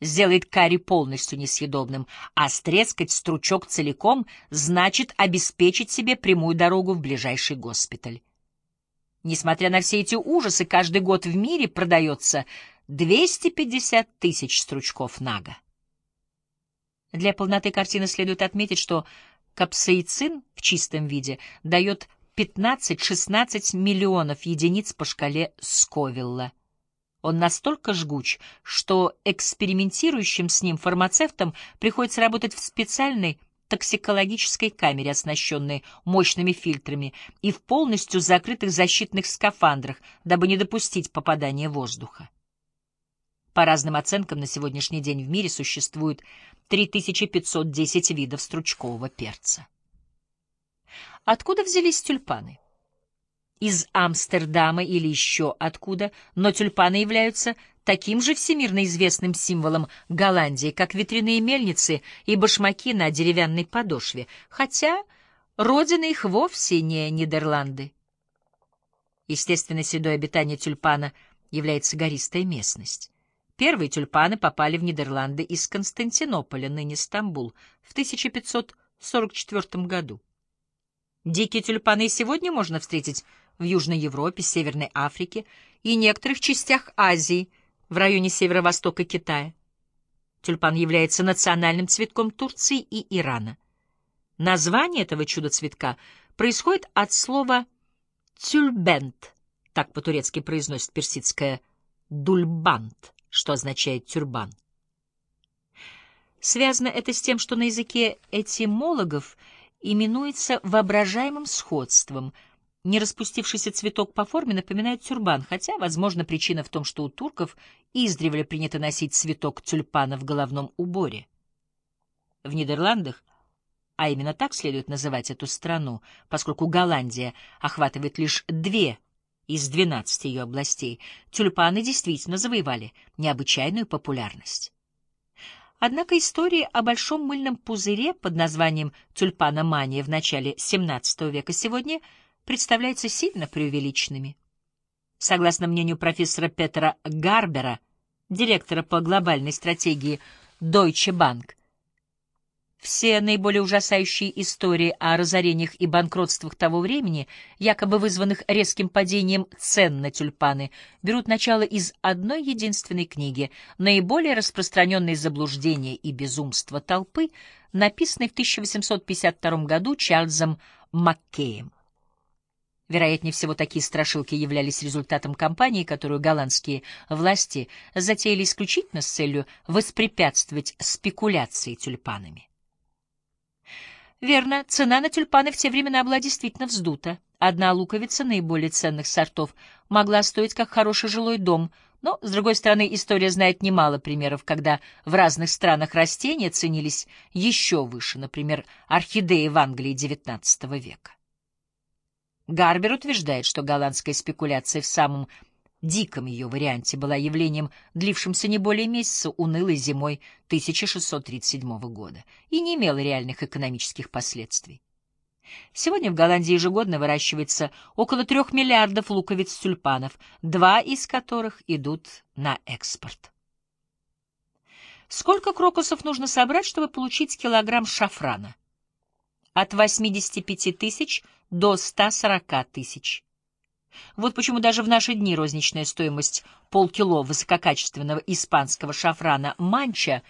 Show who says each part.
Speaker 1: сделает карри полностью несъедобным, а стрескать стручок целиком значит обеспечить себе прямую дорогу в ближайший госпиталь. Несмотря на все эти ужасы, каждый год в мире продается 250 тысяч стручков нага. Для полноты картины следует отметить, что капсаицин в чистом виде дает 15-16 миллионов единиц по шкале Сковилла. Он настолько жгуч, что экспериментирующим с ним фармацевтам приходится работать в специальной токсикологической камере, оснащенной мощными фильтрами, и в полностью закрытых защитных скафандрах, дабы не допустить попадания воздуха. По разным оценкам, на сегодняшний день в мире существует 3510 видов стручкового перца. Откуда взялись тюльпаны? Из Амстердама или еще откуда, но тюльпаны являются таким же всемирно известным символом Голландии, как ветряные мельницы и башмаки на деревянной подошве, хотя родина их вовсе не Нидерланды. Естественно, седое обитание тюльпана является гористая местность. Первые тюльпаны попали в Нидерланды из Константинополя, ныне Стамбул, в 1544 году. Дикие тюльпаны сегодня можно встретить в Южной Европе, Северной Африке и некоторых частях Азии, в районе северо-востока Китая. Тюльпан является национальным цветком Турции и Ирана. Название этого чудо-цветка происходит от слова «тюльбент», так по-турецки произносит персидское «дульбант», что означает «тюрбан». Связано это с тем, что на языке этимологов именуется воображаемым сходством — не распустившийся цветок по форме напоминает тюрбан, хотя, возможно, причина в том, что у турков издревле принято носить цветок тюльпана в головном уборе. В Нидерландах, а именно так следует называть эту страну, поскольку Голландия охватывает лишь две из двенадцати ее областей, тюльпаны действительно завоевали необычайную популярность. Однако истории о большом мыльном пузыре под названием тюльпаномания в начале XVII века сегодня – представляются сильно преувеличенными. Согласно мнению профессора Петера Гарбера, директора по глобальной стратегии Deutsche Bank, все наиболее ужасающие истории о разорениях и банкротствах того времени, якобы вызванных резким падением цен на тюльпаны, берут начало из одной единственной книги, наиболее распространенной заблуждения и безумства толпы, написанной в 1852 году Чарльзом Маккеем. Вероятнее всего, такие страшилки являлись результатом кампании, которую голландские власти затеяли исключительно с целью воспрепятствовать спекуляции тюльпанами. Верно, цена на тюльпаны в те времена была действительно вздута. Одна луковица наиболее ценных сортов могла стоить как хороший жилой дом, но, с другой стороны, история знает немало примеров, когда в разных странах растения ценились еще выше, например, орхидеи в Англии XIX века. Гарбер утверждает, что голландская спекуляция в самом диком ее варианте была явлением, длившимся не более месяца унылой зимой 1637 года и не имела реальных экономических последствий. Сегодня в Голландии ежегодно выращивается около трех миллиардов луковиц тюльпанов, два из которых идут на экспорт. Сколько крокусов нужно собрать, чтобы получить килограмм шафрана? От 85 тысяч до 140 тысяч. Вот почему даже в наши дни розничная стоимость полкило высококачественного испанского шафрана «Манча»